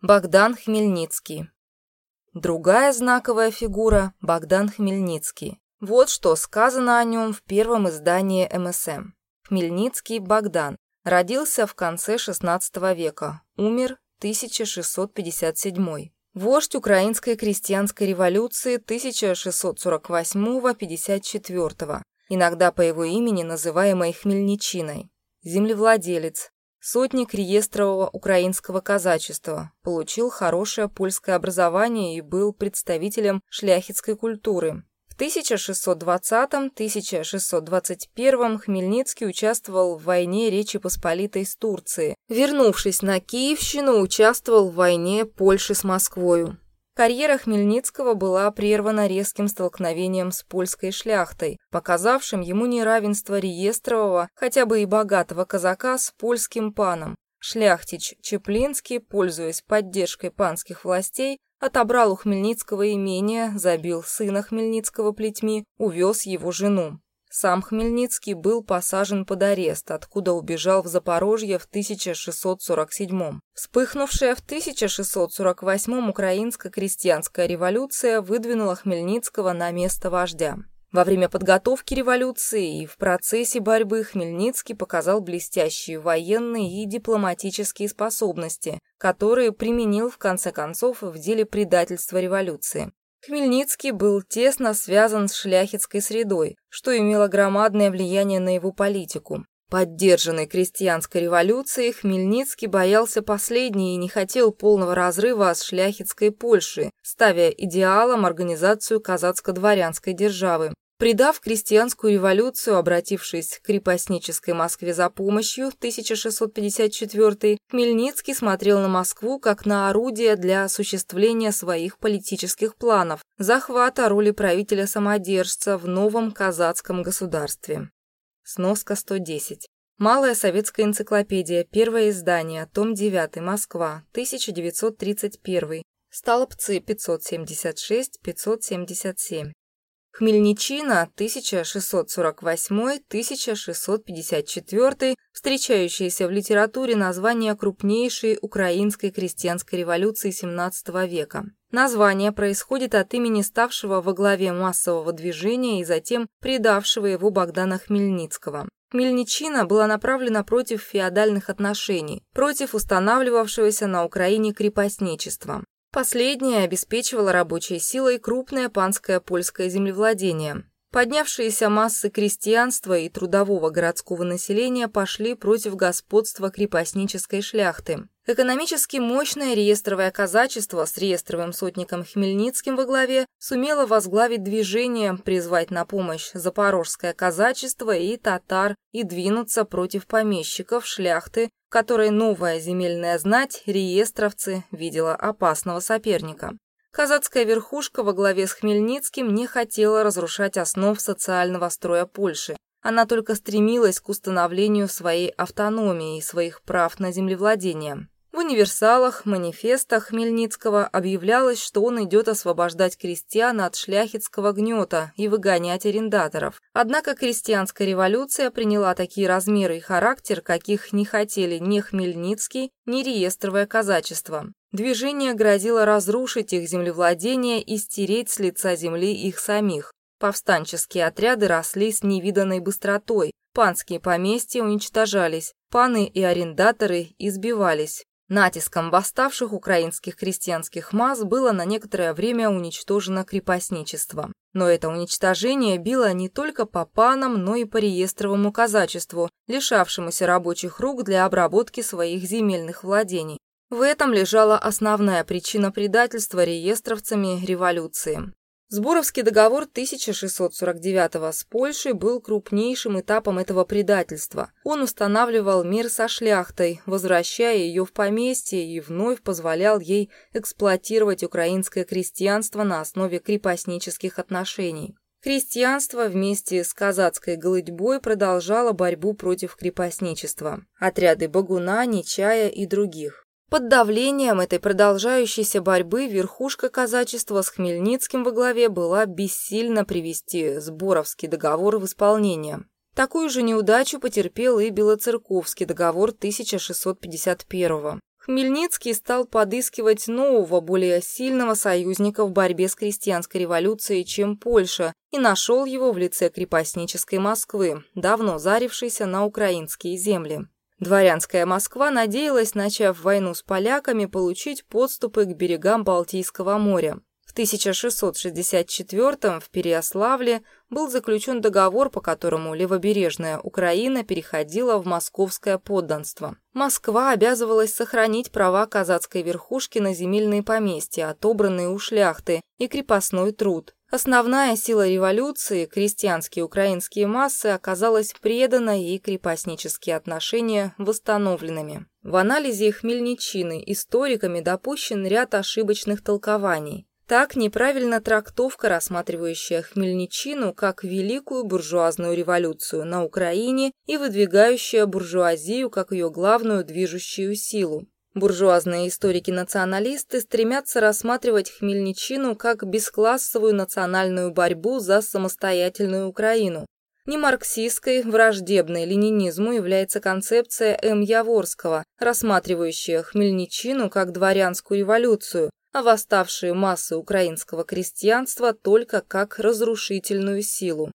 Богдан Хмельницкий. Другая знаковая фигура – Богдан Хмельницкий. Вот что сказано о нем в первом издании МСМ. Хмельницкий Богдан. Родился в конце XVI века. Умер 1657. Вождь Украинской крестьянской революции 1648-54, иногда по его имени называемой Хмельничиной. Землевладелец, Сотник реестрового украинского казачества, получил хорошее польское образование и был представителем шляхетской культуры. В 1620-1621 Хмельницкий участвовал в войне Речи Посполитой с Турцией. Вернувшись на Киевщину, участвовал в войне Польши с Москвою. Карьера Хмельницкого была прервана резким столкновением с польской шляхтой, показавшим ему неравенство реестрового, хотя бы и богатого казака с польским паном. Шляхтич Чеплинский, пользуясь поддержкой панских властей, отобрал у Хмельницкого имение, забил сына Хмельницкого плетьми, увез его жену. Сам Хмельницкий был посажен под арест, откуда убежал в Запорожье в 1647 Вспыхнувшая в 1648 украинско-крестьянская революция выдвинула Хмельницкого на место вождя. Во время подготовки революции и в процессе борьбы Хмельницкий показал блестящие военные и дипломатические способности, которые применил в конце концов в деле предательства революции. Хмельницкий был тесно связан с шляхетской средой, что имело громадное влияние на его политику. Поддержанный крестьянской революцией, Хмельницкий боялся последней и не хотел полного разрыва с шляхетской Польшей, ставя идеалом организацию казацко-дворянской державы. Придав крестьянскую революцию, обратившись к крепостнической Москве за помощью в 1654 Хмельницкий смотрел на Москву как на орудие для осуществления своих политических планов, захвата роли правителя-самодержца в новом казацком государстве. Сноска 110. Малая советская энциклопедия, первое издание, том 9, Москва, 1931, столбцы 576-577. Хмельничина 1648-1654, встречающееся в литературе название крупнейшей украинской крестьянской революции XVII века. Название происходит от имени ставшего во главе массового движения и затем предавшего его Богдана Хмельницкого. Хмельничина была направлена против феодальных отношений, против устанавливавшегося на Украине крепостничества. Последнее обеспечивало рабочей силой крупное панское польское землевладение. Поднявшиеся массы крестьянства и трудового городского населения пошли против господства крепостнической шляхты. Экономически мощное реестровое казачество с реестровым сотником Хмельницким во главе сумело возглавить движение, призвать на помощь запорожское казачество и татар и двинуться против помещиков, шляхты, которой новая земельная знать, реестровцы, видела опасного соперника. Казацкая верхушка во главе с Хмельницким не хотела разрушать основ социального строя Польши. Она только стремилась к установлению своей автономии и своих прав на землевладение. В универсалах, манифестах Хмельницкого объявлялось, что он идет освобождать крестьян от шляхетского гнета и выгонять арендаторов. Однако крестьянская революция приняла такие размеры и характер, каких не хотели ни Хмельницкий, ни реестровое казачество. Движение грозило разрушить их землевладение и стереть с лица земли их самих. Повстанческие отряды росли с невиданной быстротой, панские поместья уничтожались, паны и арендаторы избивались. Натиском восставших украинских крестьянских масс было на некоторое время уничтожено крепостничество. Но это уничтожение било не только по панам, но и по реестровому казачеству, лишавшемуся рабочих рук для обработки своих земельных владений. В этом лежала основная причина предательства реестровцами революции. Сборовский договор 1649 с Польшей был крупнейшим этапом этого предательства. Он устанавливал мир со шляхтой, возвращая ее в поместье и вновь позволял ей эксплуатировать украинское крестьянство на основе крепостнических отношений. Крестьянство вместе с казацкой голытьбой продолжало борьбу против крепостничества. Отряды Багуна, Нечая и других. Под давлением этой продолжающейся борьбы верхушка казачества с Хмельницким во главе была бессильна привести Сборовский договор в исполнение. Такую же неудачу потерпел и Белоцерковский договор 1651 -го. Хмельницкий стал подыскивать нового, более сильного союзника в борьбе с крестьянской революцией, чем Польша, и нашел его в лице крепостнической Москвы, давно зарившейся на украинские земли. Дворянская Москва надеялась, начав войну с поляками, получить подступы к берегам Балтийского моря. В 1664 в Переяславле был заключен договор, по которому левобережная Украина переходила в московское подданство. Москва обязывалась сохранить права казацкой верхушки на земельные поместья, отобранные у шляхты, и крепостной труд. Основная сила революции, крестьянские украинские массы, оказалась предана и крепостнические отношения восстановленными. В анализе Хмельничины историками допущен ряд ошибочных толкований. Так, неправильно трактовка, рассматривающая Хмельничину как великую буржуазную революцию на Украине и выдвигающая буржуазию как ее главную движущую силу. Буржуазные историки-националисты стремятся рассматривать Хмельничину как бесклассовую национальную борьбу за самостоятельную Украину. Не марксистской, враждебной ленинизму является концепция М. Яворского, рассматривающая Хмельничину как дворянскую революцию, а восставшие массы украинского крестьянства только как разрушительную силу.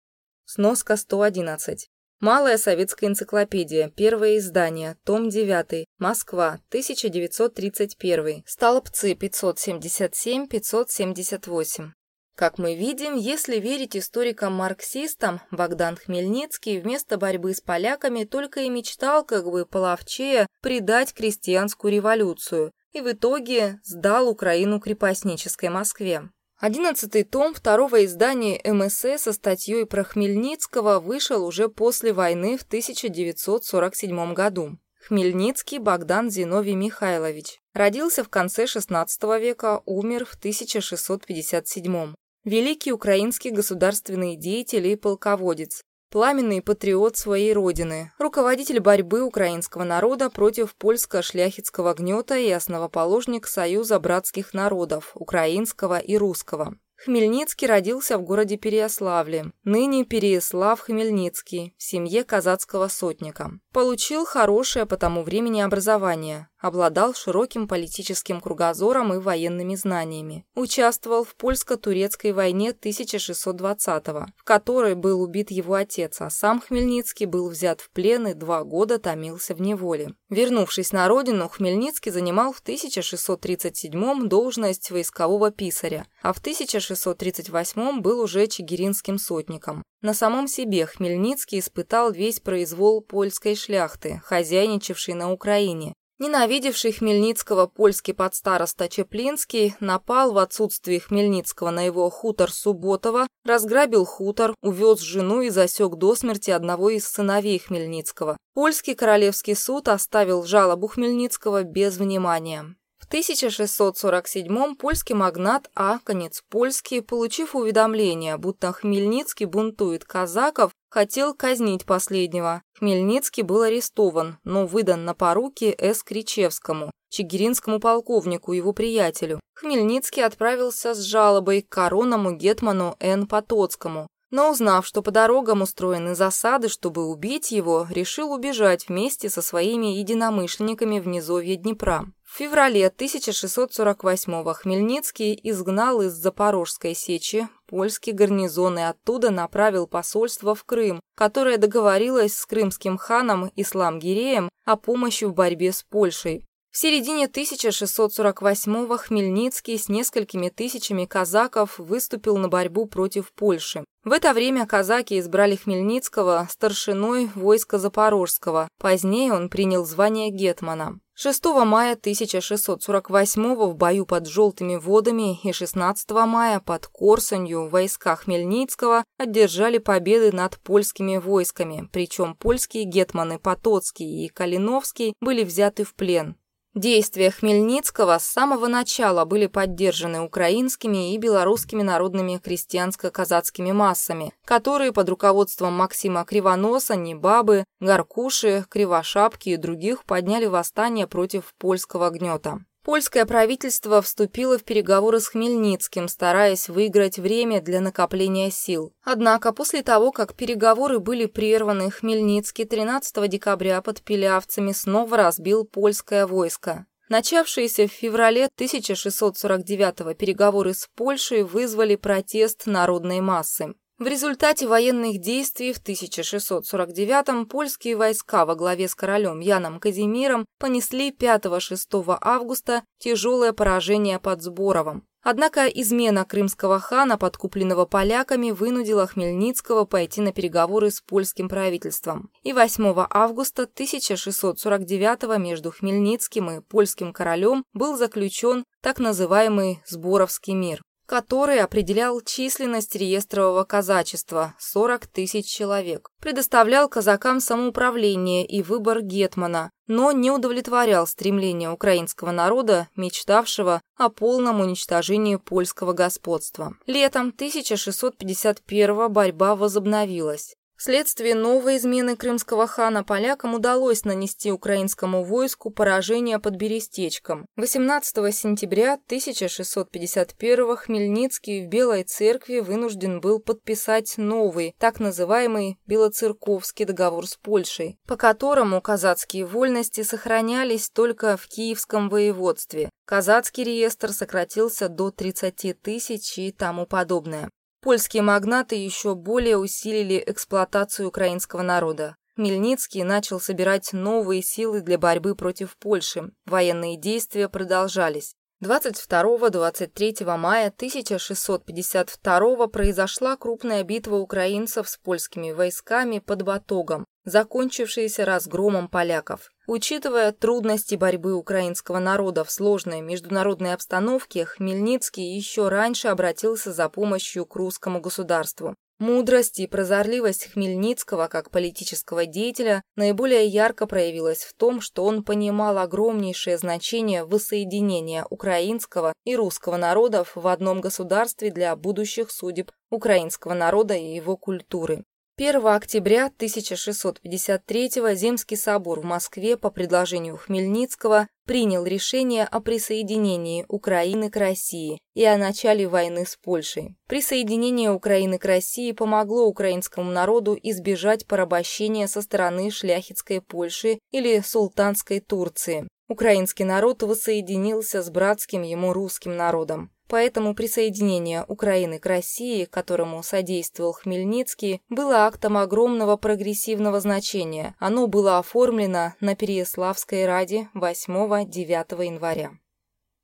Сноска 111. Малая советская энциклопедия, первое издание, том 9, Москва, 1931, столбцы. 577-578. Как мы видим, если верить историкам-марксистам, Богдан Хмельницкий вместо борьбы с поляками только и мечтал, как бы половчее, предать крестьянскую революцию, и в итоге сдал Украину крепостнической Москве. Одиннадцатый том второго издания МСС со статьей про Хмельницкого вышел уже после войны в 1947 году. Хмельницкий Богдан Зиновий Михайлович. Родился в конце XVI века, умер в 1657. Великий украинский государственный деятель и полководец пламенный патриот своей родины, руководитель борьбы украинского народа против польско-шляхетского гнета и основоположник Союза братских народов, украинского и русского. Хмельницкий родился в городе Переяславле, ныне Переяслав Хмельницкий, в семье казацкого сотника. Получил хорошее по тому времени образование, обладал широким политическим кругозором и военными знаниями. Участвовал в польско-турецкой войне 1620-го, в которой был убит его отец, а сам Хмельницкий был взят в плен и два года томился в неволе. Вернувшись на родину, Хмельницкий занимал в 1637-м должность войскового писаря, а в 1638-м был уже чигиринским сотником. На самом себе Хмельницкий испытал весь произвол польской шляхты, хозяйничавшей на Украине, Ненавидевший Хмельницкого польский подстароста Чеплинский напал в отсутствие Хмельницкого на его хутор Субботова, разграбил хутор, увез жену и засек до смерти одного из сыновей Хмельницкого. Польский королевский суд оставил жалобу Хмельницкого без внимания. В 1647-м польский магнат А. Конец Польский, получив уведомление, будто Хмельницкий бунтует казаков, хотел казнить последнего. Хмельницкий был арестован, но выдан на поруки С. Кричевскому, чигиринскому полковнику, его приятелю. Хмельницкий отправился с жалобой к коронному гетману Н. Потоцкому, но узнав, что по дорогам устроены засады, чтобы убить его, решил убежать вместе со своими единомышленниками в низовье Днепра. В феврале 1648-го Хмельницкий изгнал из Запорожской сечи польский гарнизон и оттуда направил посольство в Крым, которое договорилось с крымским ханом Ислам-Гиреем о помощи в борьбе с Польшей. В середине 1648-го Хмельницкий с несколькими тысячами казаков выступил на борьбу против Польши. В это время казаки избрали Хмельницкого старшиной войска Запорожского. Позднее он принял звание гетмана. 6 мая 1648 в бою под Желтыми водами и 16 мая под Корсунью войска Хмельницкого одержали победы над польскими войсками, причем польские гетманы Потоцкий и Калиновский были взяты в плен. Действия Хмельницкого с самого начала были поддержаны украинскими и белорусскими народными крестьянско-казацкими массами, которые под руководством Максима Кривоноса, Небабы, Гаркуши, Кривошапки и других подняли восстание против польского гнета. Польское правительство вступило в переговоры с Хмельницким, стараясь выиграть время для накопления сил. Однако после того, как переговоры были прерваны, Хмельницкий 13 декабря под Пилявцами снова разбил польское войско. Начавшиеся в феврале 1649 переговоры с Польшей вызвали протест народной массы. В результате военных действий в 1649-м польские войска во главе с королем Яном Казимиром понесли 5-6 августа тяжелое поражение под Сборовом. Однако измена крымского хана, подкупленного поляками, вынудила Хмельницкого пойти на переговоры с польским правительством. И 8 августа 1649 между Хмельницким и польским королем был заключен так называемый «Сборовский мир» который определял численность реестрового казачества – 40 тысяч человек, предоставлял казакам самоуправление и выбор гетмана, но не удовлетворял стремления украинского народа, мечтавшего о полном уничтожении польского господства. Летом 1651 борьба возобновилась. Вследствие новой измены крымского хана полякам удалось нанести украинскому войску поражение под Берестечком. 18 сентября 1651 Хмельницкий в Белой церкви вынужден был подписать новый, так называемый Белоцерковский договор с Польшей, по которому казацкие вольности сохранялись только в Киевском воеводстве. Казацкий реестр сократился до 30 тысяч и тому подобное. Польские магнаты еще более усилили эксплуатацию украинского народа. Хмельницкий начал собирать новые силы для борьбы против Польши. Военные действия продолжались. 22-23 мая 1652 произошла крупная битва украинцев с польскими войсками под Батогом, закончившаяся разгромом поляков. Учитывая трудности борьбы украинского народа в сложной международной обстановке, Хмельницкий еще раньше обратился за помощью к русскому государству. Мудрость и прозорливость Хмельницкого как политического деятеля наиболее ярко проявилась в том, что он понимал огромнейшее значение воссоединения украинского и русского народов в одном государстве для будущих судеб украинского народа и его культуры. 1 октября 1653 Земский собор в Москве по предложению Хмельницкого принял решение о присоединении Украины к России и о начале войны с Польшей. Присоединение Украины к России помогло украинскому народу избежать порабощения со стороны шляхетской Польши или султанской Турции. Украинский народ воссоединился с братским ему русским народом. Поэтому присоединение Украины к России, которому содействовал Хмельницкий, было актом огромного прогрессивного значения. Оно было оформлено на Переяславской Раде 8-9 января.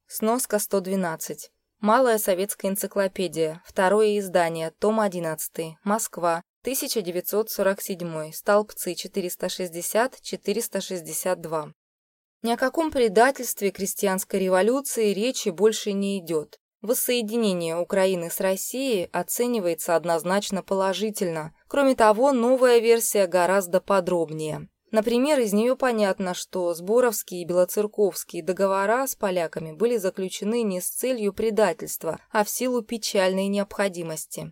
Сноска 112. Малая советская энциклопедия. Второе издание. Том 11. Москва. 1947. Столбцы 460-462. Ни о каком предательстве крестьянской революции речи больше не идет. Воссоединение Украины с Россией оценивается однозначно положительно. Кроме того, новая версия гораздо подробнее. Например, из нее понятно, что Сборовские и Белоцерковские договора с поляками были заключены не с целью предательства, а в силу печальной необходимости.